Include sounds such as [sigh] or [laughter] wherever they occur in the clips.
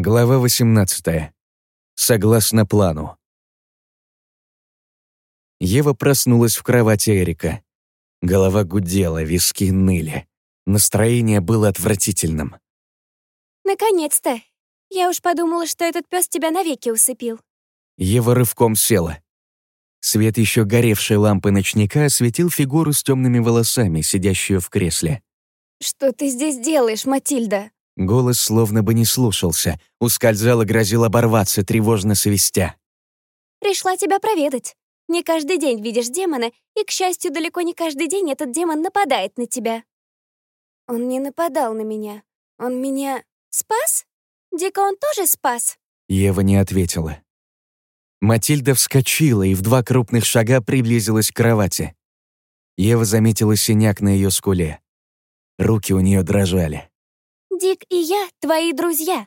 Глава 18. Согласно плану. Ева проснулась в кровати Эрика. Голова гудела, виски ныли. Настроение было отвратительным. «Наконец-то! Я уж подумала, что этот пес тебя навеки усыпил». Ева рывком села. Свет еще горевшей лампы ночника осветил фигуру с темными волосами, сидящую в кресле. «Что ты здесь делаешь, Матильда?» Голос словно бы не слушался, ускользал и грозил оборваться, тревожно свистя. «Пришла тебя проведать. Не каждый день видишь демона, и, к счастью, далеко не каждый день этот демон нападает на тебя». «Он не нападал на меня. Он меня спас? Дика он тоже спас?» Ева не ответила. Матильда вскочила и в два крупных шага приблизилась к кровати. Ева заметила синяк на ее скуле. Руки у нее дрожали. Дик и я — твои друзья.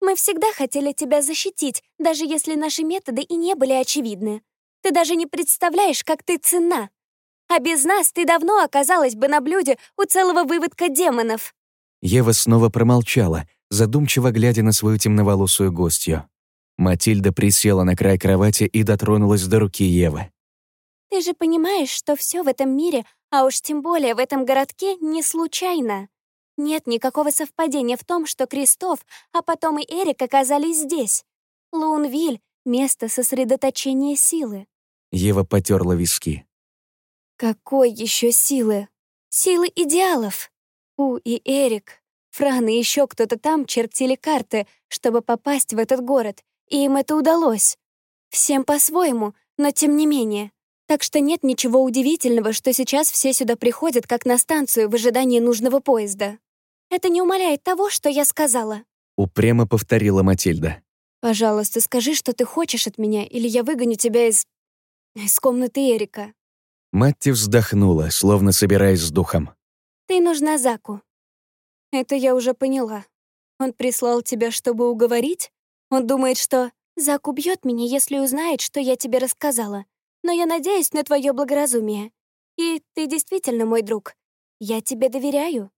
Мы всегда хотели тебя защитить, даже если наши методы и не были очевидны. Ты даже не представляешь, как ты ценна. А без нас ты давно оказалась бы на блюде у целого выводка демонов». Ева снова промолчала, задумчиво глядя на свою темноволосую гостью. Матильда присела на край кровати и дотронулась до руки Евы. «Ты же понимаешь, что все в этом мире, а уж тем более в этом городке, не случайно. Нет никакого совпадения в том, что Кристоф, а потом и Эрик оказались здесь. Лунвиль — место сосредоточения силы. Ева потерла виски. Какой еще силы? Силы идеалов. У и Эрик, Фран и еще кто-то там чертили карты, чтобы попасть в этот город, и им это удалось. Всем по-своему, но тем не менее. Так что нет ничего удивительного, что сейчас все сюда приходят как на станцию в ожидании нужного поезда. Это не умаляет того, что я сказала». Упрямо повторила Матильда. «Пожалуйста, скажи, что ты хочешь от меня, или я выгоню тебя из... из комнаты Эрика». Матти вздохнула, словно собираясь с духом. «Ты нужна Заку». «Это я уже поняла. Он прислал тебя, чтобы уговорить? Он думает, что Зак убьет меня, если узнает, что я тебе рассказала. Но я надеюсь на твое благоразумие. И ты действительно мой друг. Я тебе доверяю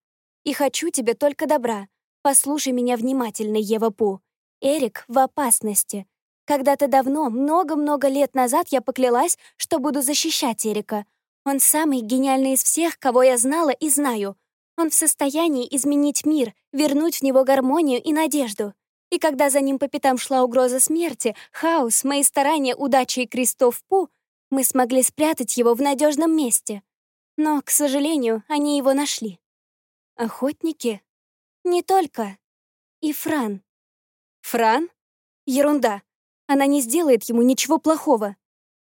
и хочу тебе только добра. Послушай меня внимательно, Ева Пу. Эрик в опасности. Когда-то давно, много-много лет назад я поклялась, что буду защищать Эрика. Он самый гениальный из всех, кого я знала и знаю. Он в состоянии изменить мир, вернуть в него гармонию и надежду. И когда за ним по пятам шла угроза смерти, хаос, мои старания, удачи и крестов Пу, мы смогли спрятать его в надежном месте. Но, к сожалению, они его нашли. Охотники? Не только. И Фран. Фран? Ерунда. Она не сделает ему ничего плохого.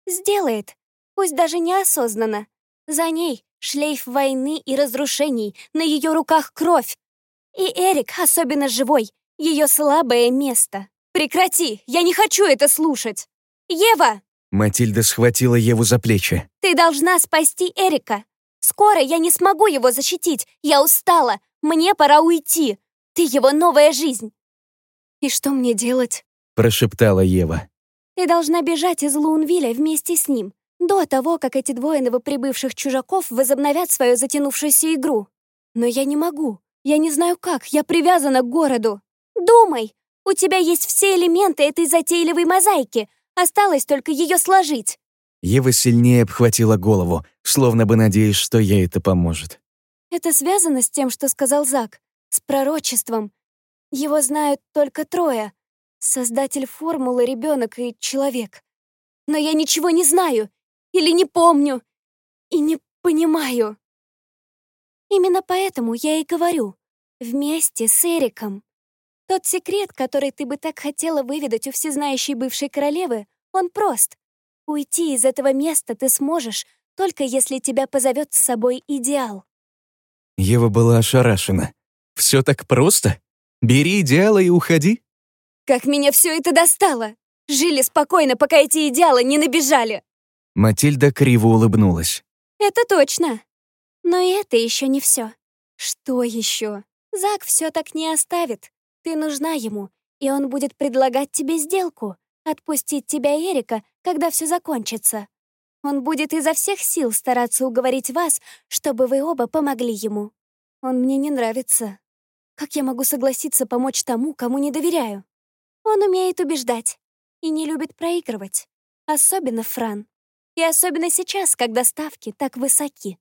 Сделает. Пусть даже неосознанно. За ней шлейф войны и разрушений, на ее руках кровь. И Эрик, особенно живой, ее слабое место. Прекрати, я не хочу это слушать. Ева! Матильда схватила Еву за плечи. Ты должна спасти Эрика. Скоро я не смогу его защитить. Я устала. Мне пора уйти. Ты его новая жизнь. И что мне делать? Прошептала Ева. Ты должна бежать из Лунвиля вместе с ним, до того, как эти двое новоприбывших чужаков возобновят свою затянувшуюся игру. Но я не могу. Я не знаю как. Я привязана к городу. Думай! У тебя есть все элементы этой затейливой мозаики. Осталось только ее сложить. Ева сильнее обхватила голову, словно бы надеясь, что ей это поможет. «Это связано с тем, что сказал Зак, с пророчеством. Его знают только трое. Создатель формулы, ребенок и человек. Но я ничего не знаю, или не помню, и не понимаю. Именно поэтому я и говорю. Вместе с Эриком. Тот секрет, который ты бы так хотела выведать у всезнающей бывшей королевы, он прост. Уйти из этого места ты сможешь, только если тебя позовет с собой идеал. Ева была ошарашена. Все так просто? Бери идеалы и уходи? Как меня все это достало! Жили спокойно, пока эти идеалы не набежали. Матильда криво улыбнулась. Это точно. Но и это еще не все. Что еще? Зак все так не оставит. Ты нужна ему, и он будет предлагать тебе сделку. Отпустить тебя, Эрика, когда все закончится. Он будет изо всех сил стараться уговорить вас, чтобы вы оба помогли ему. Он мне не нравится. Как я могу согласиться помочь тому, кому не доверяю? Он умеет убеждать и не любит проигрывать. Особенно Фран. И особенно сейчас, когда ставки так высоки.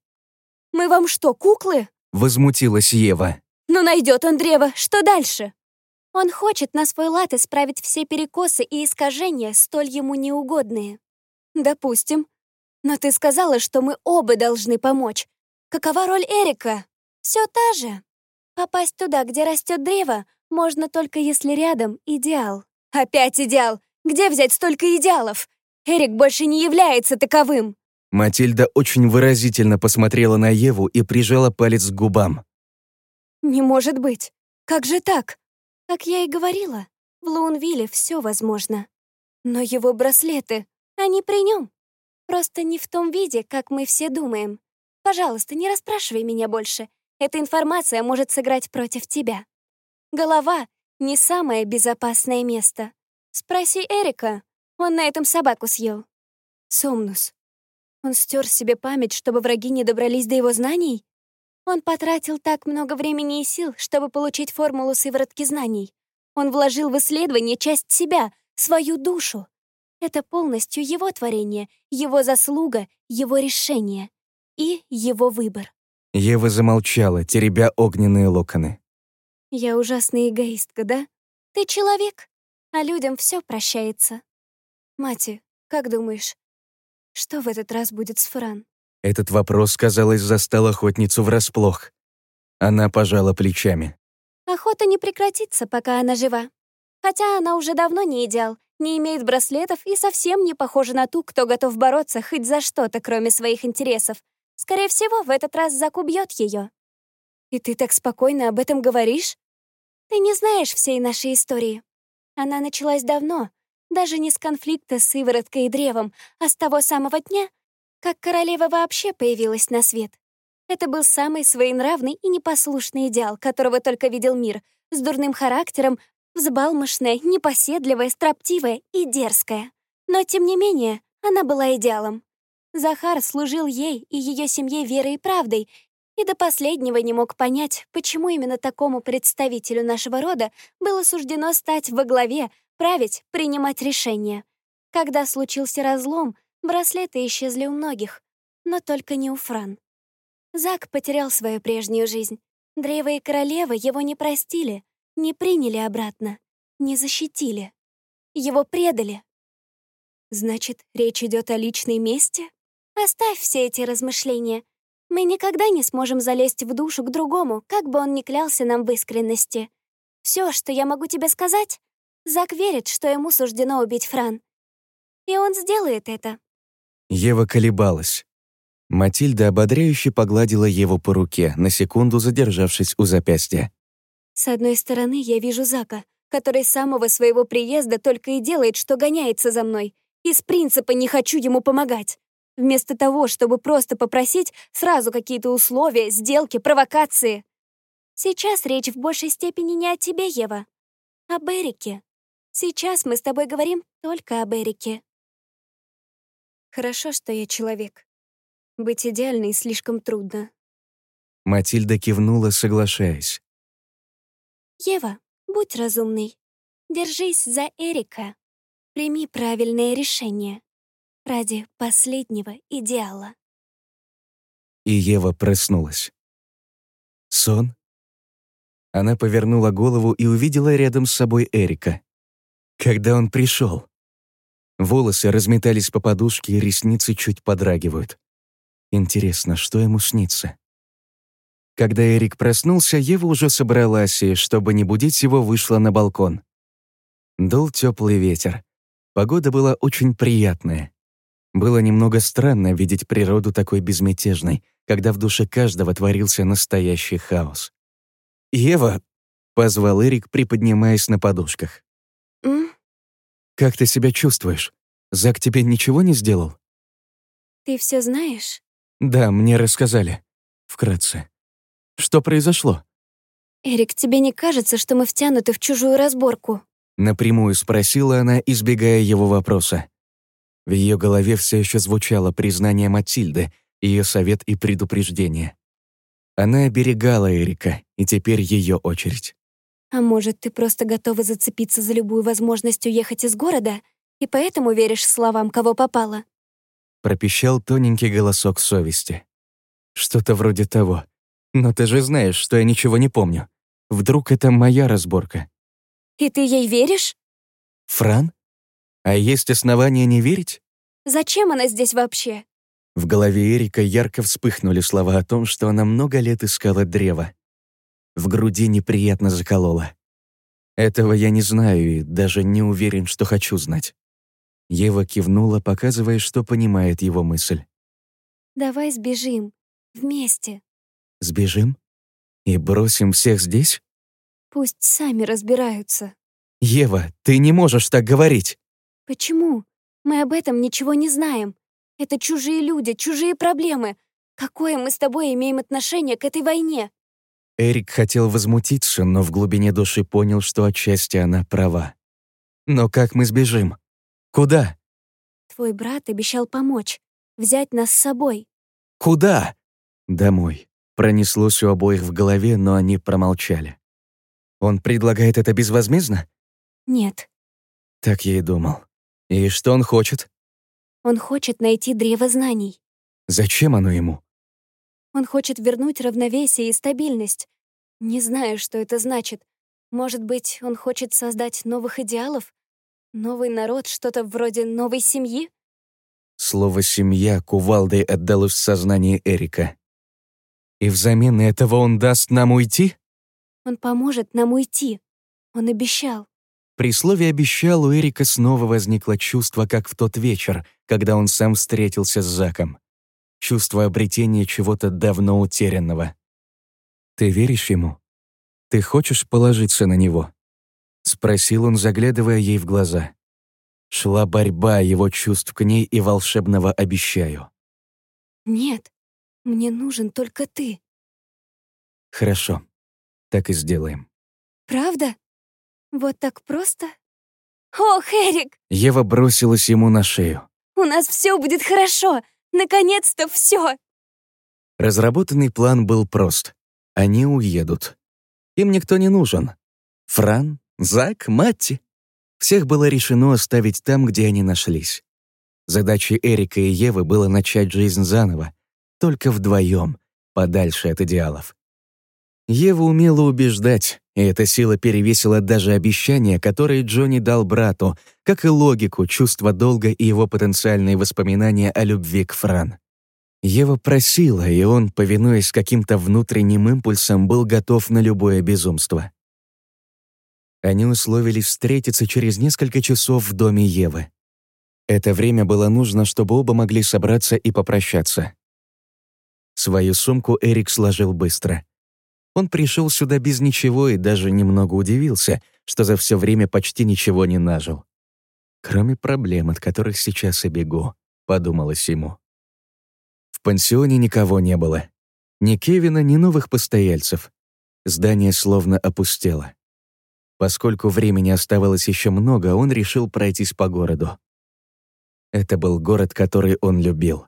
«Мы вам что, куклы?» — возмутилась Ева. «Ну найдет он древо, что дальше?» Он хочет на свой лад исправить все перекосы и искажения, столь ему неугодные. Допустим. Но ты сказала, что мы оба должны помочь. Какова роль Эрика? Все та же. Попасть туда, где растет древо, можно только если рядом идеал. Опять идеал! Где взять столько идеалов? Эрик больше не является таковым. Матильда очень выразительно посмотрела на Еву и прижала палец к губам. «Не может быть! Как же так? Как я и говорила, в Лоунвилле все возможно. Но его браслеты, они при нем. Просто не в том виде, как мы все думаем. Пожалуйста, не расспрашивай меня больше. Эта информация может сыграть против тебя. Голова — не самое безопасное место. Спроси Эрика, он на этом собаку съел. Сомнус. Он стер себе память, чтобы враги не добрались до его знаний? Он потратил так много времени и сил, чтобы получить формулу сыворотки знаний. Он вложил в исследование часть себя, свою душу. Это полностью его творение, его заслуга, его решение и его выбор. Ева замолчала, теребя огненные локоны. «Я ужасная эгоистка, да? Ты человек, а людям все прощается. Мати, как думаешь, что в этот раз будет с Фран?» Этот вопрос, казалось, застал охотницу врасплох. Она пожала плечами. «Охота не прекратится, пока она жива. Хотя она уже давно не идеал, не имеет браслетов и совсем не похожа на ту, кто готов бороться хоть за что-то, кроме своих интересов. Скорее всего, в этот раз Зак убьет ее. И ты так спокойно об этом говоришь? Ты не знаешь всей нашей истории. Она началась давно, даже не с конфликта с сывороткой и древом, а с того самого дня, как королева вообще появилась на свет. Это был самый своенравный и непослушный идеал, которого только видел мир, с дурным характером, взбалмошная, непоседливая, строптивая и дерзкая. Но, тем не менее, она была идеалом. Захар служил ей и ее семье верой и правдой, и до последнего не мог понять, почему именно такому представителю нашего рода было суждено стать во главе, править, принимать решения. Когда случился разлом, Браслеты исчезли у многих, но только не у Фран. Зак потерял свою прежнюю жизнь. Древо и королева его не простили, не приняли обратно, не защитили. Его предали. Значит, речь идет о личной мести? Оставь все эти размышления. Мы никогда не сможем залезть в душу к другому, как бы он ни клялся нам в искренности. Все, что я могу тебе сказать, Зак верит, что ему суждено убить Фран. И он сделает это. Ева колебалась. Матильда ободряюще погладила Еву по руке, на секунду задержавшись у запястья. «С одной стороны, я вижу Зака, который с самого своего приезда только и делает, что гоняется за мной. Из принципа не хочу ему помогать. Вместо того, чтобы просто попросить сразу какие-то условия, сделки, провокации. Сейчас речь в большей степени не о тебе, Ева, а об Эрике. Сейчас мы с тобой говорим только об Эрике. Хорошо, что я человек. Быть идеальной слишком трудно. Матильда кивнула, соглашаясь. Ева, будь разумной. Держись за Эрика. Прими правильное решение. Ради последнего идеала. И Ева проснулась. Сон? Она повернула голову и увидела рядом с собой Эрика. Когда он пришел? Волосы разметались по подушке, и ресницы чуть подрагивают. Интересно, что ему снится? Когда Эрик проснулся, Ева уже собралась и, чтобы не будить его, вышла на балкон. Дул теплый ветер. Погода была очень приятная. Было немного странно видеть природу такой безмятежной, когда в душе каждого творился настоящий хаос. «Ева!» — позвал Эрик, приподнимаясь на подушках. «М?» «Как ты себя чувствуешь? Зак тебе ничего не сделал?» «Ты все знаешь?» «Да, мне рассказали. Вкратце. Что произошло?» «Эрик, тебе не кажется, что мы втянуты в чужую разборку?» Напрямую спросила она, избегая его вопроса. В ее голове все еще звучало признание Матильды, ее совет и предупреждение. Она оберегала Эрика, и теперь ее очередь. А может, ты просто готова зацепиться за любую возможность уехать из города и поэтому веришь словам, кого попало? Пропищал тоненький голосок совести. Что-то вроде того. Но ты же знаешь, что я ничего не помню. Вдруг это моя разборка. И ты ей веришь? Фран? А есть основания не верить? Зачем она здесь вообще? В голове Эрика ярко вспыхнули слова о том, что она много лет искала древо. В груди неприятно заколола. Этого я не знаю и даже не уверен, что хочу знать. Ева кивнула, показывая, что понимает его мысль. «Давай сбежим. Вместе». «Сбежим? И бросим всех здесь?» «Пусть сами разбираются». «Ева, ты не можешь так говорить!» «Почему? Мы об этом ничего не знаем. Это чужие люди, чужие проблемы. Какое мы с тобой имеем отношение к этой войне?» Эрик хотел возмутиться, но в глубине души понял, что отчасти она права. «Но как мы сбежим? Куда?» «Твой брат обещал помочь, взять нас с собой». «Куда?» «Домой». Пронеслось у обоих в голове, но они промолчали. «Он предлагает это безвозмездно?» «Нет». Так я и думал. «И что он хочет?» «Он хочет найти древо знаний». «Зачем оно ему?» Он хочет вернуть равновесие и стабильность. Не знаю, что это значит. Может быть, он хочет создать новых идеалов? Новый народ, что-то вроде новой семьи? Слово «семья» кувалдой отдалось в сознание Эрика. «И взамен этого он даст нам уйти?» «Он поможет нам уйти. Он обещал». При слове «обещал» у Эрика снова возникло чувство, как в тот вечер, когда он сам встретился с Заком чувство обретения чего-то давно утерянного. «Ты веришь ему? Ты хочешь положиться на него?» — спросил он, заглядывая ей в глаза. Шла борьба его чувств к ней и волшебного «обещаю». «Нет, мне нужен только ты». «Хорошо, так и сделаем». «Правда? Вот так просто?» «Ох, Эрик!» Ева бросилась ему на шею. «У нас все будет хорошо! Наконец-то все!» Разработанный план был прост. Они уедут. Им никто не нужен. Фран, Зак, Матти. Всех было решено оставить там, где они нашлись. Задачей Эрика и Евы было начать жизнь заново, только вдвоем, подальше от идеалов. Ева умела убеждать, и эта сила перевесила даже обещания, которые Джонни дал брату, как и логику, чувство долга и его потенциальные воспоминания о любви к Фран. Ева просила, и он, повинуясь каким-то внутренним импульсам, был готов на любое безумство. Они условились встретиться через несколько часов в доме Евы. Это время было нужно, чтобы оба могли собраться и попрощаться. Свою сумку Эрик сложил быстро — он пришел сюда без ничего и даже немного удивился, что за все время почти ничего не нажил. Кроме проблем, от которых сейчас и бегу, подумалось ему. В пансионе никого не было. Ни Кевина, ни новых постояльцев. Здание словно опустело. Поскольку времени оставалось еще много, он решил пройтись по городу. Это был город, который он любил.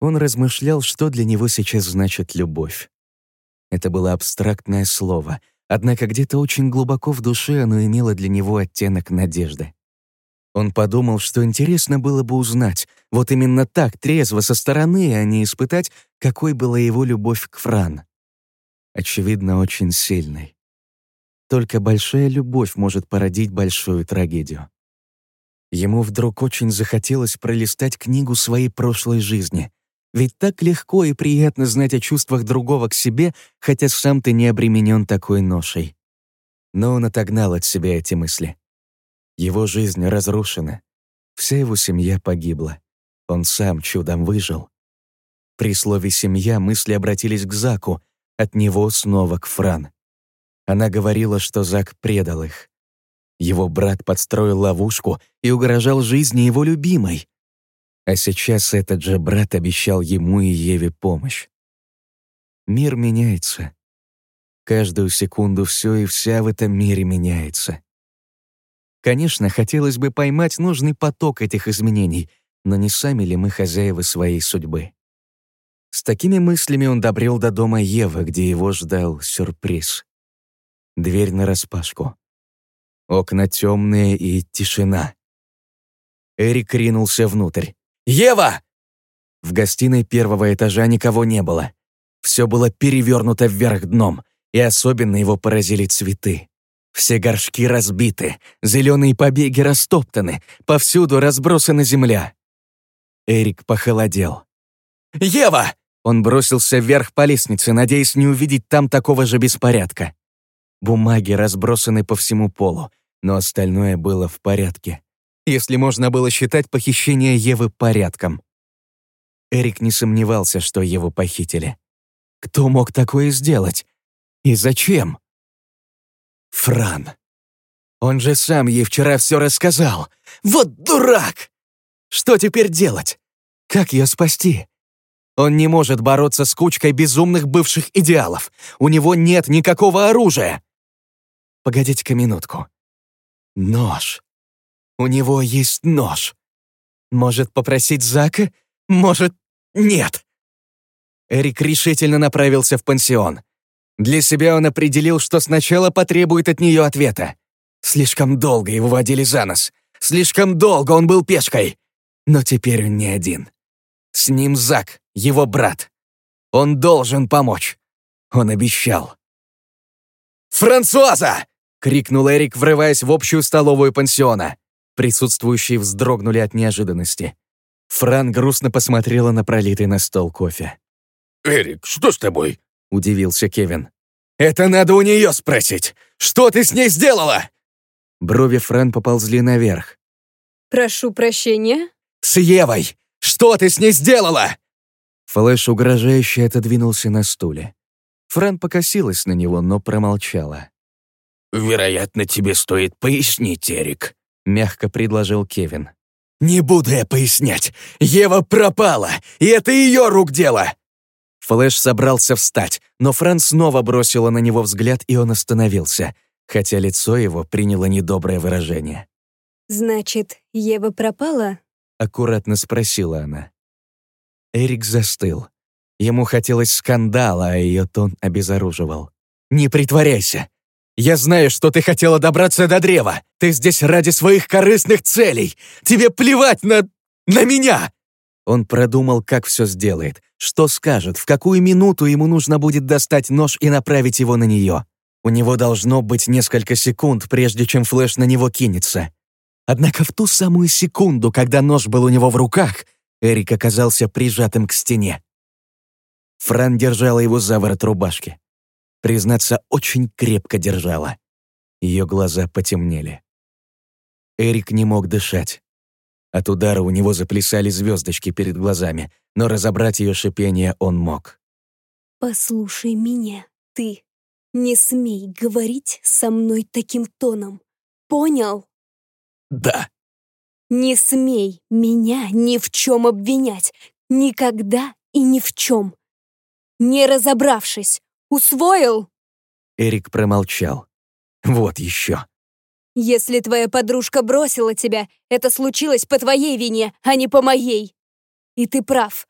Он размышлял, что для него сейчас значит любовь. Это было абстрактное слово, однако где-то очень глубоко в душе оно имело для него оттенок надежды. Он подумал, что интересно было бы узнать, вот именно так, трезво, со стороны, а не испытать, какой была его любовь к Фран. Очевидно, очень сильной. Только большая любовь может породить большую трагедию. Ему вдруг очень захотелось пролистать книгу своей прошлой жизни, ведь так легко и приятно знать о чувствах другого к себе, хотя сам ты не обременен такой ношей. Но он отогнал от себя эти мысли. Его жизнь разрушена. Вся его семья погибла. Он сам чудом выжил. При слове «семья» мысли обратились к Заку, от него снова к Фран. Она говорила, что Зак предал их. Его брат подстроил ловушку и угрожал жизни его любимой. А сейчас этот же брат обещал ему и Еве помощь. Мир меняется. Каждую секунду все и вся в этом мире меняется. Конечно, хотелось бы поймать нужный поток этих изменений, но не сами ли мы хозяева своей судьбы? С такими мыслями он добрел до дома Евы, где его ждал сюрприз. Дверь нараспашку. Окна темные и тишина. Эрик ринулся внутрь. «Ева!» В гостиной первого этажа никого не было. Все было перевернуто вверх дном, и особенно его поразили цветы. Все горшки разбиты, зеленые побеги растоптаны, повсюду разбросана земля. Эрик похолодел. «Ева!» Он бросился вверх по лестнице, надеясь не увидеть там такого же беспорядка. Бумаги разбросаны по всему полу, но остальное было в порядке. Если можно было считать похищение Евы порядком. Эрик не сомневался, что Еву похитили. Кто мог такое сделать? И зачем? Фран. Он же сам ей вчера все рассказал. Вот дурак! Что теперь делать? Как ее спасти? Он не может бороться с кучкой безумных бывших идеалов. У него нет никакого оружия. Погодите-ка минутку. Нож. У него есть нож. Может попросить Зака? Может, нет. Эрик решительно направился в пансион. Для себя он определил, что сначала потребует от нее ответа. Слишком долго его водили за нос. Слишком долго он был пешкой. Но теперь он не один. С ним Зак, его брат. Он должен помочь. Он обещал. «Франсуаза!» — крикнул Эрик, врываясь в общую столовую пансиона. Присутствующие вздрогнули от неожиданности. Фран грустно посмотрела на пролитый на стол кофе. «Эрик, что с тобой?» — удивился Кевин. «Это надо у нее спросить! Что ты с ней сделала?» Брови Фран поползли наверх. «Прошу прощения?» «С Евой! Что ты с ней сделала?» Флэш угрожающе отодвинулся на стуле. Фран покосилась на него, но промолчала. «Вероятно, тебе стоит пояснить, Эрик», — мягко предложил Кевин. «Не буду я пояснять. Ева пропала, и это ее рук дело!» Флэш собрался встать, но Фран снова бросила на него взгляд, и он остановился, хотя лицо его приняло недоброе выражение. «Значит, Ева пропала?» — аккуратно спросила она. Эрик застыл. Ему хотелось скандала, а ее тон обезоруживал. «Не притворяйся! Я знаю, что ты хотела добраться до древа! Ты здесь ради своих корыстных целей! Тебе плевать на... на меня!» Он продумал, как все сделает, что скажет, в какую минуту ему нужно будет достать нож и направить его на нее. У него должно быть несколько секунд, прежде чем Флэш на него кинется. Однако в ту самую секунду, когда нож был у него в руках, Эрик оказался прижатым к стене. Фран держала его за ворот рубашки. Признаться, очень крепко держала. Ее глаза потемнели. Эрик не мог дышать. От удара у него заплясали звездочки перед глазами, но разобрать ее шипение он мог. «Послушай меня, ты. Не смей говорить со мной таким тоном. Понял?» «Да». «Не смей меня ни в чем обвинять. Никогда и ни в чем. Не разобравшись. Усвоил?» Эрик промолчал. «Вот еще. Если твоя подружка бросила тебя, это случилось по твоей вине, а не по моей. И ты прав.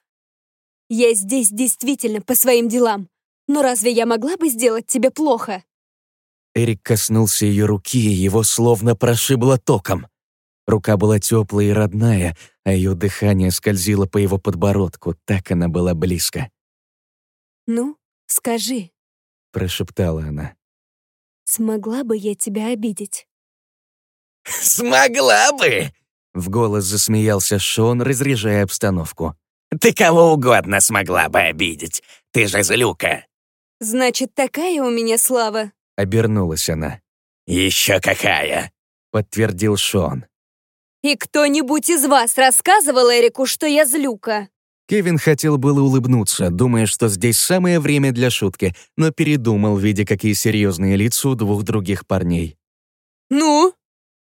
Я здесь действительно по своим делам. Но разве я могла бы сделать тебе плохо?» Эрик коснулся ее руки, и его словно прошибло током. Рука была теплая и родная, а ее дыхание скользило по его подбородку, так она была близко. «Ну, скажи», — прошептала она. «Смогла бы я тебя обидеть?» [laughs] «Смогла бы!» — в голос засмеялся Шон, разряжая обстановку. «Ты кого угодно смогла бы обидеть. Ты же злюка!» «Значит, такая у меня слава?» — обернулась она. «Еще какая!» — подтвердил Шон. «И кто-нибудь из вас рассказывал Эрику, что я злюка?» Кевин хотел было улыбнуться, думая, что здесь самое время для шутки, но передумал, видя, какие серьезные лица у двух других парней. «Ну?»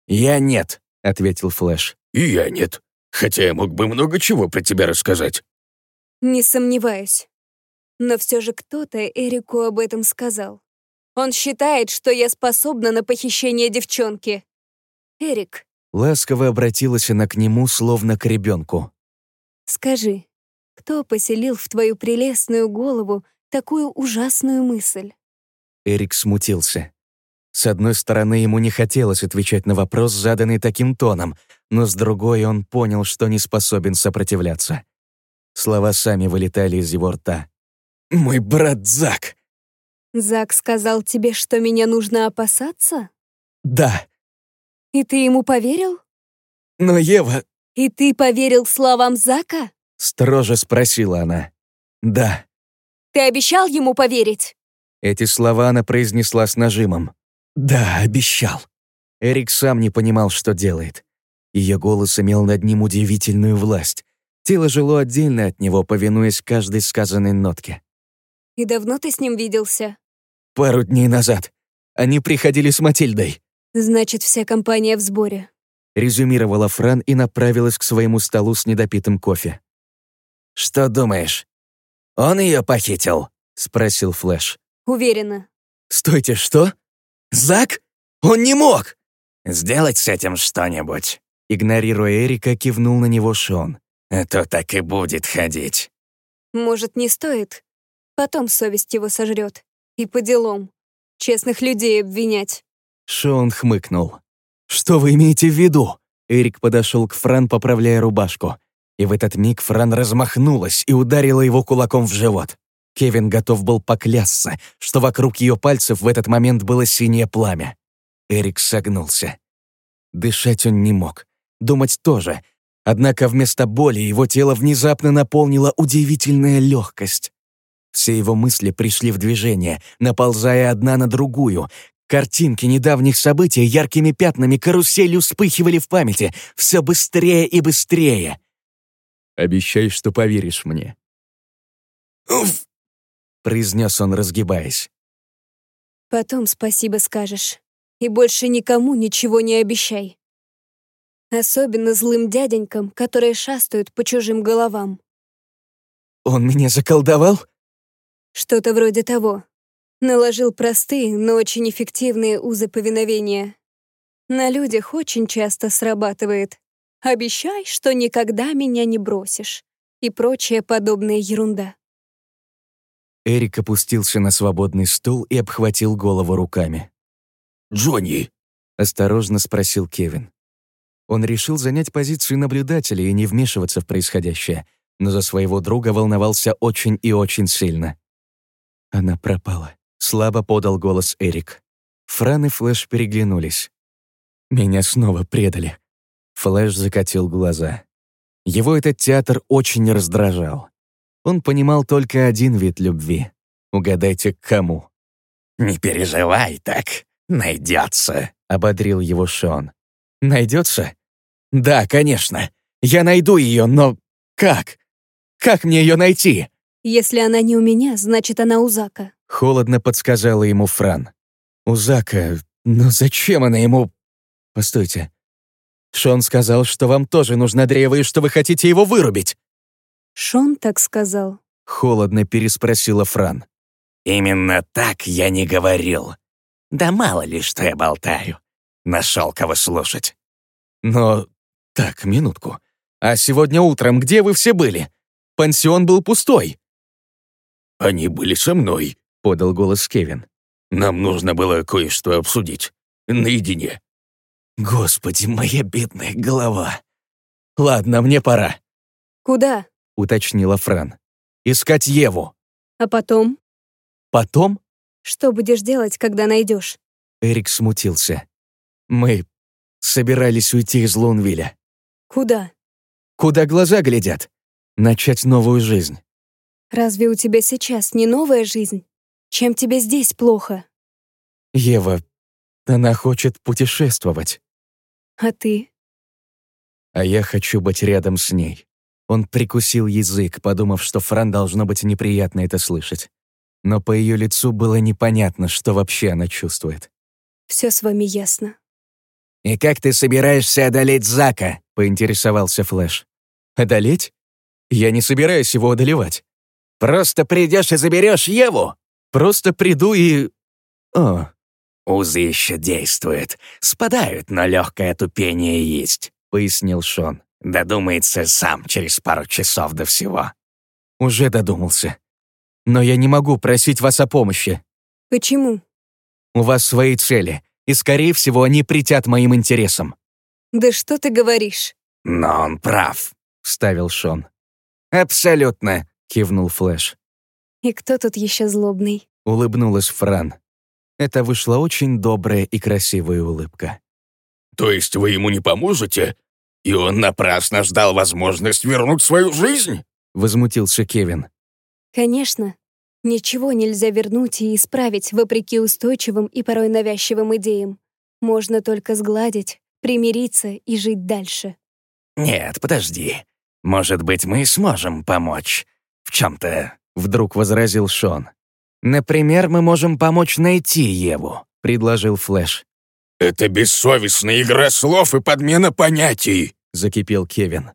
«Я нет», — ответил Флэш. «И я нет. Хотя я мог бы много чего про тебя рассказать». «Не сомневаюсь. Но все же кто-то Эрику об этом сказал. Он считает, что я способна на похищение девчонки. Эрик». Ласково обратилась она к нему, словно к ребенку. «Скажи, кто поселил в твою прелестную голову такую ужасную мысль?» Эрик смутился. С одной стороны, ему не хотелось отвечать на вопрос, заданный таким тоном, но с другой он понял, что не способен сопротивляться. Слова сами вылетали из его рта. «Мой брат Зак!» «Зак сказал тебе, что меня нужно опасаться?» «Да». «И ты ему поверил?» «Но Ева...» «И ты поверил словам Зака?» Строже спросила она. «Да». «Ты обещал ему поверить?» Эти слова она произнесла с нажимом. «Да, обещал». Эрик сам не понимал, что делает. Ее голос имел над ним удивительную власть. Тело жило отдельно от него, повинуясь каждой сказанной нотке. «И давно ты с ним виделся?» «Пару дней назад. Они приходили с Матильдой». «Значит, вся компания в сборе», — резюмировала Фран и направилась к своему столу с недопитым кофе. «Что думаешь, он ее похитил?» — спросил Флэш. «Уверена». «Стойте, что? Зак? Он не мог!» «Сделать с этим что-нибудь?» Игнорируя Эрика, кивнул на него Шон. «Это так и будет ходить». «Может, не стоит? Потом совесть его сожрет. И по делам. Честных людей обвинять». Шон хмыкнул. «Что вы имеете в виду?» Эрик подошел к Фран, поправляя рубашку. И в этот миг Фран размахнулась и ударила его кулаком в живот. Кевин готов был поклясться, что вокруг ее пальцев в этот момент было синее пламя. Эрик согнулся. Дышать он не мог. Думать тоже. Однако вместо боли его тело внезапно наполнила удивительная легкость. Все его мысли пришли в движение, наползая одна на другую. Картинки недавних событий яркими пятнами каруселью вспыхивали в памяти, все быстрее и быстрее. «Обещай, что поверишь мне». «Уф!» произнес он, разгибаясь. «Потом спасибо скажешь. И больше никому ничего не обещай. Особенно злым дяденькам, которые шастают по чужим головам». «Он меня заколдовал?» Что-то вроде того. Наложил простые, но очень эффективные узы повиновения. На людях очень часто срабатывает. «Обещай, что никогда меня не бросишь» и прочая подобная ерунда. Эрик опустился на свободный стул и обхватил голову руками. «Джонни!» — осторожно спросил Кевин. Он решил занять позицию наблюдателя и не вмешиваться в происходящее, но за своего друга волновался очень и очень сильно. Она пропала. Слабо подал голос Эрик. Фран и Флэш переглянулись. «Меня снова предали». Флэш закатил глаза. Его этот театр очень раздражал. Он понимал только один вид любви. Угадайте, к кому? «Не переживай так, найдется», — ободрил его Шон. «Найдется? Да, конечно. Я найду ее, но как? Как мне ее найти?» «Если она не у меня, значит, она у Зака», — холодно подсказала ему Фран. «У Зака? Но зачем она ему...» «Постойте. Шон сказал, что вам тоже нужно древо и что вы хотите его вырубить». «Шон так сказал?» — холодно переспросила Фран. «Именно так я не говорил. Да мало ли, что я болтаю. Нашел кого слушать». «Но... Так, минутку. А сегодня утром где вы все были? Пансион был пустой». «Они были со мной», — подал голос Кевин. «Нам нужно было кое-что обсудить. Наедине». «Господи, моя бедная голова. Ладно, мне пора». «Куда?» — уточнила Фран. «Искать Еву». «А потом?» «Потом?» «Что будешь делать, когда найдешь?» Эрик смутился. «Мы собирались уйти из Лунвилля». «Куда?» «Куда глаза глядят? Начать новую жизнь». «Разве у тебя сейчас не новая жизнь? Чем тебе здесь плохо?» «Ева, она хочет путешествовать». «А ты?» «А я хочу быть рядом с ней». Он прикусил язык, подумав, что Фран должно быть неприятно это слышать. Но по ее лицу было непонятно, что вообще она чувствует. Все с вами ясно». «И как ты собираешься одолеть Зака?» — поинтересовался Флэш. «Одолеть? Я не собираюсь его одолевать. Просто придешь и заберешь Еву?» «Просто приду и...» «О». «Узы еще действуют. Спадают, но легкое тупение есть», — пояснил Шон. Додумается сам через пару часов до всего. Уже додумался. Но я не могу просить вас о помощи. Почему? У вас свои цели. и, скорее всего, они притят моим интересам». «Да что ты говоришь?» «Но он прав», — вставил Шон. «Абсолютно», — кивнул Флэш. «И кто тут еще злобный?» — улыбнулась Фран. Это вышла очень добрая и красивая улыбка. «То есть вы ему не поможете? И он напрасно ждал возможность вернуть свою жизнь?» — возмутился Кевин. «Конечно. Ничего нельзя вернуть и исправить, вопреки устойчивым и порой навязчивым идеям. Можно только сгладить, примириться и жить дальше». «Нет, подожди. Может быть, мы сможем помочь в чем-то?» Вдруг возразил Шон. «Например, мы можем помочь найти Еву», — предложил Флэш. «Это бессовестная игра слов и подмена понятий», — закипел Кевин.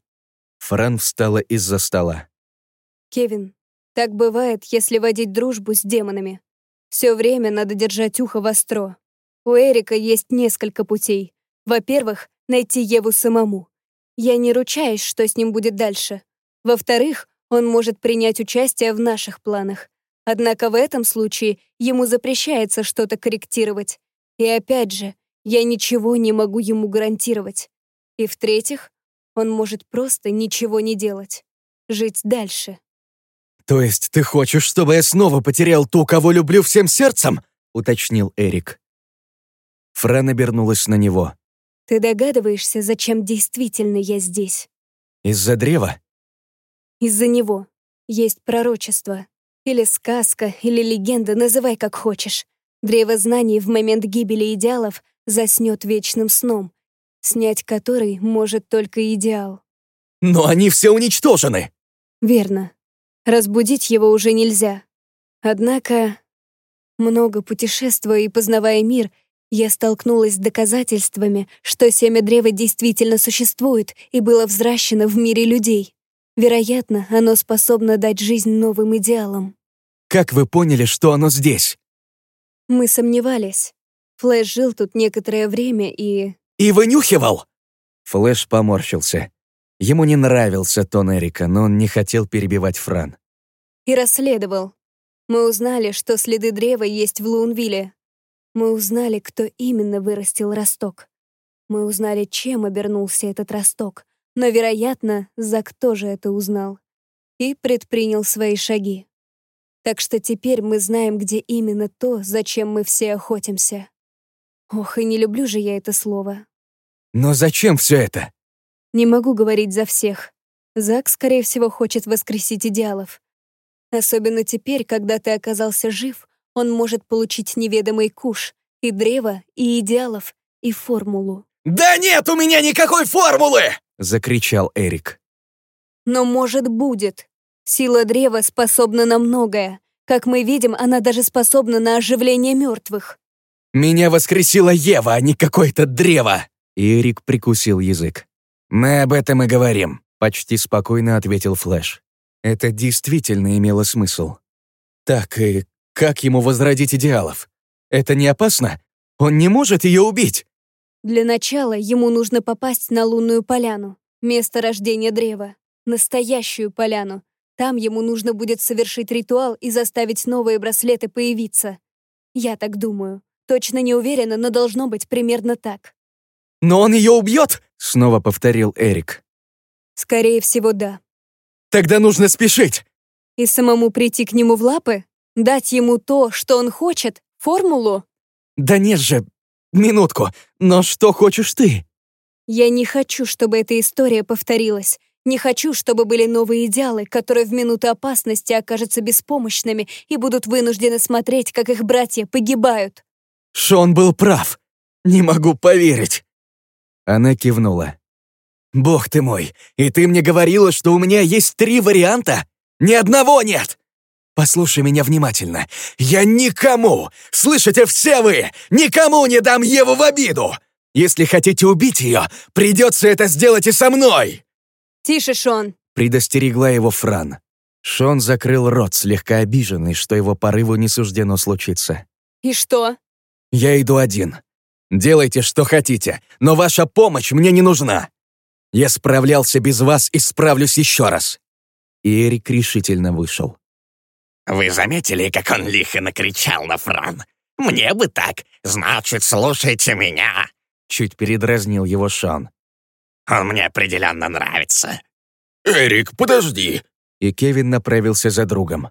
Фран встала из-за стола. «Кевин, так бывает, если водить дружбу с демонами. Все время надо держать ухо востро. У Эрика есть несколько путей. Во-первых, найти Еву самому. Я не ручаюсь, что с ним будет дальше. Во-вторых, он может принять участие в наших планах. Однако в этом случае ему запрещается что-то корректировать. И опять же, я ничего не могу ему гарантировать. И в-третьих, он может просто ничего не делать. Жить дальше. «То есть ты хочешь, чтобы я снова потерял ту, кого люблю всем сердцем?» — уточнил Эрик. Фран обернулась на него. «Ты догадываешься, зачем действительно я здесь?» «Из-за древа?» Из-за него. Есть пророчество. Или сказка, или легенда, называй как хочешь. Древо знаний в момент гибели идеалов заснет вечным сном, снять который может только идеал. «Но они все уничтожены!» Верно. Разбудить его уже нельзя. Однако, много путешествуя и познавая мир, я столкнулась с доказательствами, что семя древа действительно существует и было взращено в мире людей. Вероятно, оно способно дать жизнь новым идеалам. «Как вы поняли, что оно здесь?» Мы сомневались. Флэш жил тут некоторое время и... «И вынюхивал!» Флэш поморщился. Ему не нравился тон Эрика, но он не хотел перебивать Фран. И расследовал. Мы узнали, что следы древа есть в Лунвилле. Мы узнали, кто именно вырастил росток. Мы узнали, чем обернулся этот росток. Но, вероятно, Зак тоже это узнал и предпринял свои шаги. Так что теперь мы знаем, где именно то, зачем мы все охотимся. Ох, и не люблю же я это слово. Но зачем все это? Не могу говорить за всех. Зак, скорее всего, хочет воскресить идеалов. Особенно теперь, когда ты оказался жив, он может получить неведомый куш, и древо, и идеалов, и формулу. «Да нет у меня никакой формулы!» закричал Эрик. Но может будет. Сила древа способна на многое. Как мы видим, она даже способна на оживление мертвых. Меня воскресила Ева, а не какое-то древо. Эрик прикусил язык. Мы об этом и говорим, почти спокойно ответил Флэш. Это действительно имело смысл. Так и как ему возродить идеалов? Это не опасно? Он не может ее убить? Для начала ему нужно попасть на лунную поляну, место рождения древа, настоящую поляну. Там ему нужно будет совершить ритуал и заставить новые браслеты появиться. Я так думаю. Точно не уверена, но должно быть примерно так. «Но он ее убьет?» — снова повторил Эрик. «Скорее всего, да». «Тогда нужно спешить!» «И самому прийти к нему в лапы? Дать ему то, что он хочет? Формулу?» «Да нет же, Минутку, но что хочешь ты? Я не хочу, чтобы эта история повторилась. Не хочу, чтобы были новые идеалы, которые в минуту опасности окажутся беспомощными и будут вынуждены смотреть, как их братья погибают. Шон был прав. Не могу поверить. Она кивнула. «Бог ты мой, и ты мне говорила, что у меня есть три варианта? Ни одного нет! Послушай меня внимательно. Я никому, слышите все вы, никому не дам Еву в обиду. Если хотите убить ее, придется это сделать и со мной. Тише, Шон, предостерегла его Фран. Шон закрыл рот, слегка обиженный, что его порыву не суждено случиться. И что? Я иду один. Делайте, что хотите, но ваша помощь мне не нужна. Я справлялся без вас и справлюсь еще раз. И Эрик решительно вышел. Вы заметили, как он лихо накричал на Фран? Мне бы так. значит, слушайте меня!» Чуть передразнил его Шон. «Он мне определенно нравится». «Эрик, подожди!» И Кевин направился за другом.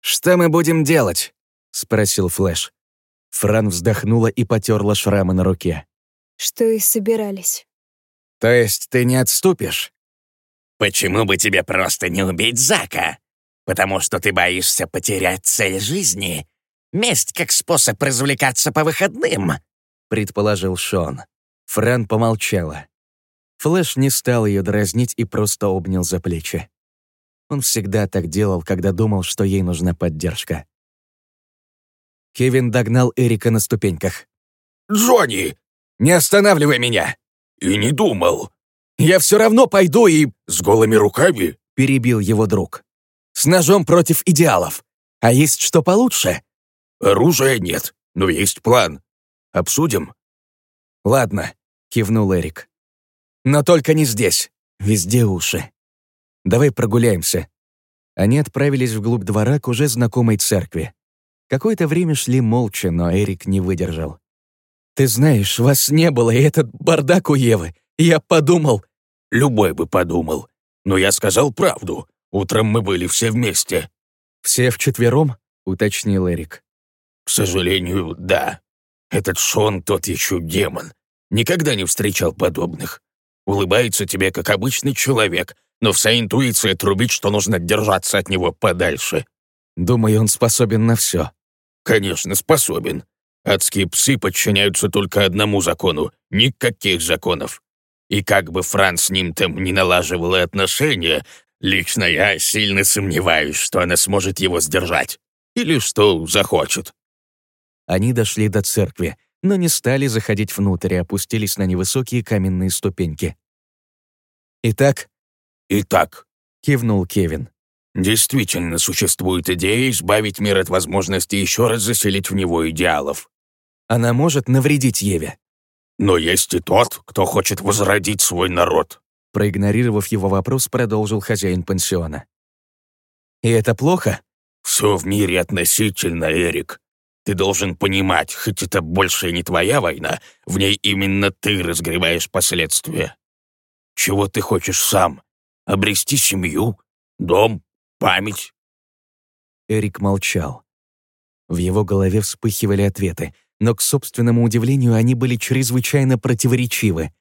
«Что мы будем делать?» — спросил Флэш. Фран вздохнула и потерла шрамы на руке. «Что и собирались». «То есть ты не отступишь?» «Почему бы тебе просто не убить Зака? Потому что ты боишься потерять цель жизни? Месть как способ развлекаться по выходным?» — предположил Шон. Фран помолчала. Флэш не стал ее дразнить и просто обнял за плечи. Он всегда так делал, когда думал, что ей нужна поддержка. Кевин догнал Эрика на ступеньках. «Джонни, не останавливай меня!» «И не думал». «Я все равно пойду и...» «С голыми руками?» — перебил его друг. «С ножом против идеалов. А есть что получше?» «Оружия нет, но есть план. Обсудим?» «Ладно», — кивнул Эрик. «Но только не здесь. Везде уши. Давай прогуляемся». Они отправились вглубь двора к уже знакомой церкви. Какое-то время шли молча, но Эрик не выдержал. «Ты знаешь, вас не было, и этот бардак у Евы. Я подумал...» «Любой бы подумал. Но я сказал правду. Утром мы были все вместе». «Все вчетвером?» — уточнил Эрик. «К сожалению, да. Этот Шон тот еще демон. Никогда не встречал подобных. Улыбается тебе, как обычный человек, но вся интуиция трубит, что нужно держаться от него подальше». «Думаю, он способен на все». «Конечно, способен. Адские псы подчиняются только одному закону — никаких законов. И как бы Франц с ним там не налаживала отношения, лично я сильно сомневаюсь, что она сможет его сдержать. Или что захочет. Они дошли до церкви, но не стали заходить внутрь и опустились на невысокие каменные ступеньки. «Итак?» «Итак», — кивнул Кевин. «Действительно существует идея избавить мир от возможности еще раз заселить в него идеалов. Она может навредить Еве. Но есть и тот, кто хочет возродить свой народ. Проигнорировав его вопрос, продолжил хозяин пансиона. И это плохо? Все в мире относительно, Эрик. Ты должен понимать, хоть это больше не твоя война, в ней именно ты разгреваешь последствия. Чего ты хочешь сам? Обрести семью? Дом? Память? Эрик молчал. В его голове вспыхивали ответы, но, к собственному удивлению, они были чрезвычайно противоречивы.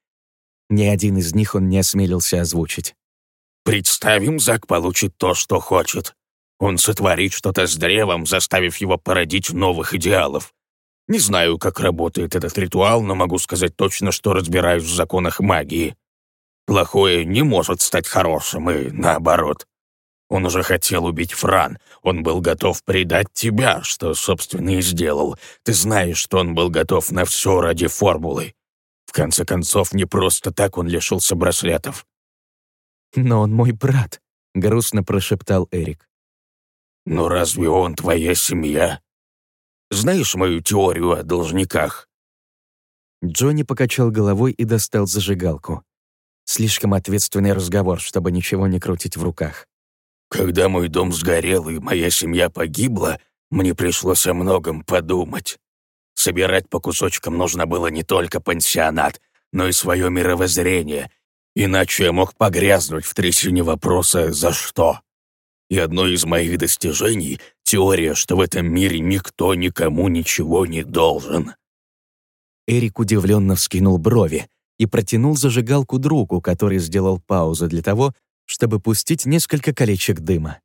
Ни один из них он не осмелился озвучить. «Представим, Зак получит то, что хочет. Он сотворит что-то с древом, заставив его породить новых идеалов. Не знаю, как работает этот ритуал, но могу сказать точно, что разбираюсь в законах магии. Плохое не может стать хорошим, и наоборот. Он уже хотел убить Фран. Он был готов предать тебя, что, собственно, и сделал. Ты знаешь, что он был готов на все ради формулы. В конце концов, не просто так он лишился браслетов. «Но он мой брат», — грустно прошептал Эрик. «Но разве он твоя семья? Знаешь мою теорию о должниках?» Джонни покачал головой и достал зажигалку. Слишком ответственный разговор, чтобы ничего не крутить в руках. Когда мой дом сгорел и моя семья погибла, мне пришлось о многом подумать. Собирать по кусочкам нужно было не только пансионат, но и свое мировоззрение, иначе я мог погрязнуть в трясине вопроса «за что?». И одно из моих достижений — теория, что в этом мире никто никому ничего не должен. Эрик удивленно вскинул брови и протянул зажигалку другу, который сделал паузу для того, чтобы пустить несколько колечек дыма.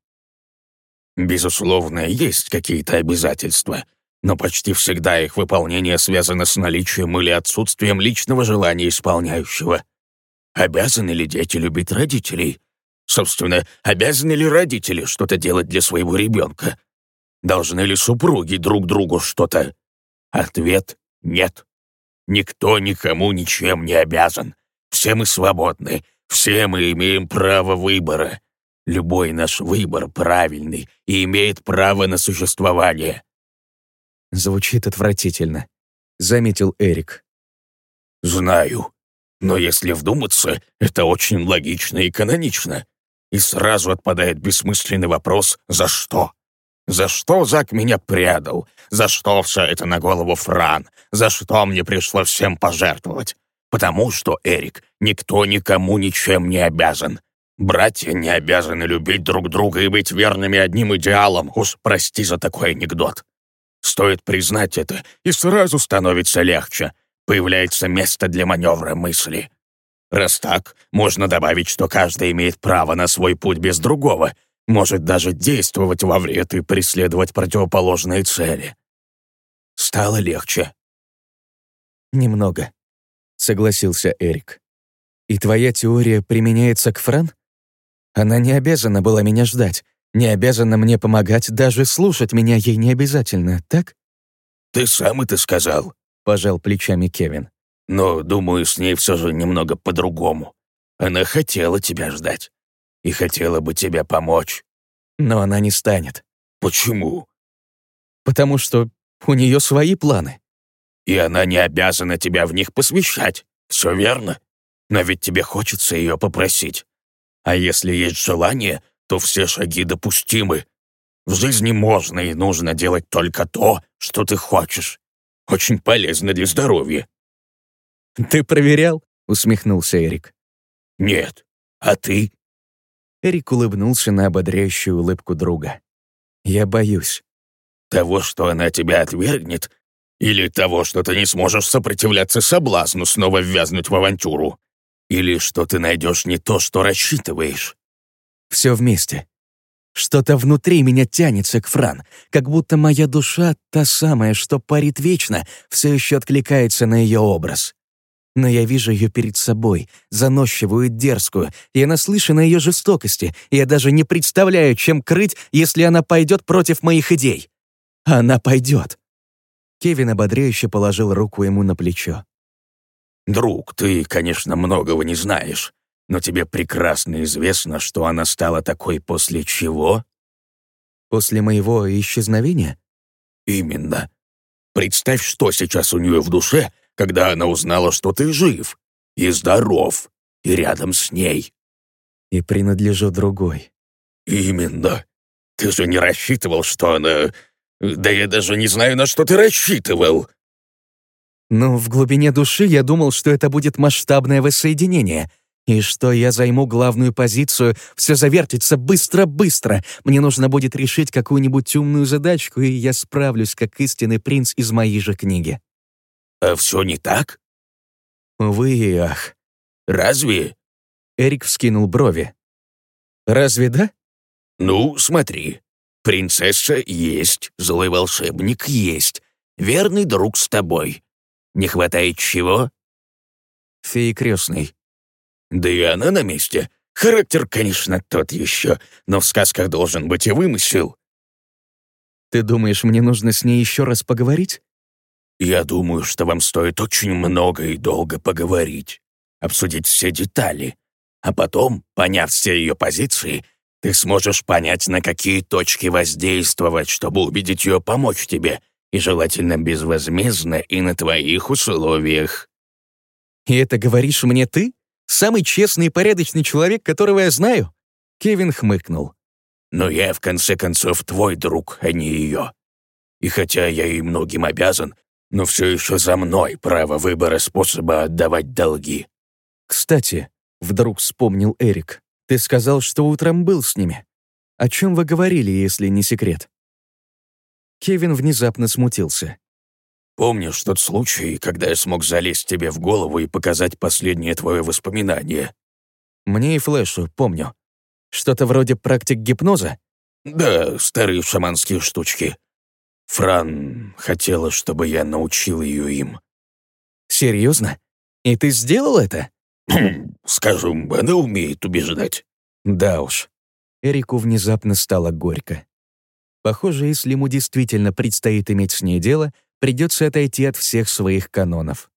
Безусловно, есть какие-то обязательства, но почти всегда их выполнение связано с наличием или отсутствием личного желания исполняющего. Обязаны ли дети любить родителей? Собственно, обязаны ли родители что-то делать для своего ребенка? Должны ли супруги друг другу что-то? Ответ — нет. Никто никому ничем не обязан. Все мы свободны, все мы имеем право выбора. Любой наш выбор правильный и имеет право на существование». «Звучит отвратительно», — заметил Эрик. «Знаю. Но если вдуматься, это очень логично и канонично. И сразу отпадает бессмысленный вопрос «за что?». За что Зак меня предал? За что все это на голову Фран? За что мне пришлось всем пожертвовать? Потому что, Эрик, никто никому ничем не обязан. Братья не обязаны любить друг друга и быть верными одним идеалам. Уж прости за такой анекдот. Стоит признать это, и сразу становится легче. Появляется место для маневра мысли. Раз так, можно добавить, что каждый имеет право на свой путь без другого, может даже действовать во вред и преследовать противоположные цели. Стало легче. «Немного», — согласился Эрик. «И твоя теория применяется к Фран? Она не обязана была меня ждать, не обязана мне помогать, даже слушать меня ей не обязательно, так?» «Ты сам это сказал», — пожал плечами Кевин. Но, думаю, с ней все же немного по-другому. Она хотела тебя ждать. И хотела бы тебе помочь. Но она не станет. Почему? Потому что у нее свои планы. И она не обязана тебя в них посвящать. Все верно? Но ведь тебе хочется ее попросить. А если есть желание, то все шаги допустимы. В жизни можно и нужно делать только то, что ты хочешь. Очень полезно для здоровья. [laughs] «Ты проверял?» — усмехнулся Эрик. «Нет. А ты?» Эрик улыбнулся на ободряющую улыбку друга. «Я боюсь». «Того, что она тебя отвергнет? Или того, что ты не сможешь сопротивляться соблазну снова ввязнуть в авантюру? Или что ты найдешь не то, что рассчитываешь?» «Все вместе. Что-то внутри меня тянется к Фран, как будто моя душа, та самая, что парит вечно, все еще откликается на ее образ но я вижу ее перед собой, заносчивую, дерзкую. Я наслышан о ее жестокости, и я даже не представляю, чем крыть, если она пойдет против моих идей. Она пойдет. Кевин ободряюще положил руку ему на плечо. «Друг, ты, конечно, многого не знаешь, но тебе прекрасно известно, что она стала такой после чего?» «После моего исчезновения?» «Именно. Представь, что сейчас у нее в душе, когда она узнала, что ты жив и здоров, и рядом с ней. И принадлежу другой. Именно. Ты же не рассчитывал, что она... Да я даже не знаю, на что ты рассчитывал. Ну, в глубине души я думал, что это будет масштабное воссоединение, и что я займу главную позицию, все завертится быстро-быстро. Мне нужно будет решить какую-нибудь умную задачку, и я справлюсь, как истинный принц из моей же книги. А все не так? Увы и ах. Разве? Эрик вскинул брови. Разве да? Ну, смотри. Принцесса есть, злой волшебник есть, верный друг с тобой. Не хватает чего? Феи крестный. Да и она на месте. Характер, конечно, тот еще, но в сказках должен быть и вымысел. Ты думаешь, мне нужно с ней еще раз поговорить? Я думаю, что вам стоит очень много и долго поговорить, обсудить все детали, а потом, поняв все ее позиции, ты сможешь понять, на какие точки воздействовать, чтобы убедить ее помочь тебе, и желательно безвозмездно и на твоих условиях». «И это говоришь мне ты? Самый честный и порядочный человек, которого я знаю?» Кевин хмыкнул. «Но я, в конце концов, твой друг, а не ее. И хотя я ей многим обязан, но все еще за мной право выбора способа отдавать долги». «Кстати», — вдруг вспомнил Эрик, «ты сказал, что утром был с ними. О чем вы говорили, если не секрет?» Кевин внезапно смутился. «Помнишь тот случай, когда я смог залезть тебе в голову и показать последнее твое воспоминание?» «Мне и Флэшу, помню. Что-то вроде практик гипноза?» «Да, старые шаманские штучки. Фран хотела, чтобы я научил ее им. Серьезно? И ты сделал это? Скажем, она умеет убеждать. Да уж. Эрику внезапно стало горько. Похоже, если ему действительно предстоит иметь с ней дело, придется отойти от всех своих канонов.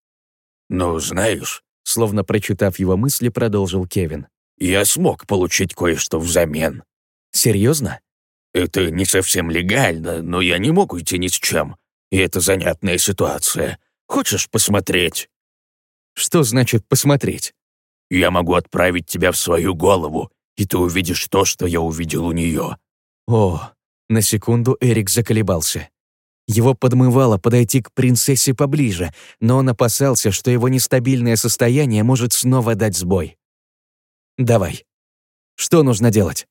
«Ну, знаешь», — словно прочитав его мысли, продолжил Кевин. «Я смог получить кое-что взамен». «Серьезно?» Это не совсем легально, но я не мог уйти ни с чем. И это занятная ситуация. Хочешь посмотреть?» «Что значит «посмотреть»?» «Я могу отправить тебя в свою голову, и ты увидишь то, что я увидел у нее». «О, На секунду Эрик заколебался. Его подмывало подойти к принцессе поближе, но он опасался, что его нестабильное состояние может снова дать сбой. «Давай. Что нужно делать?»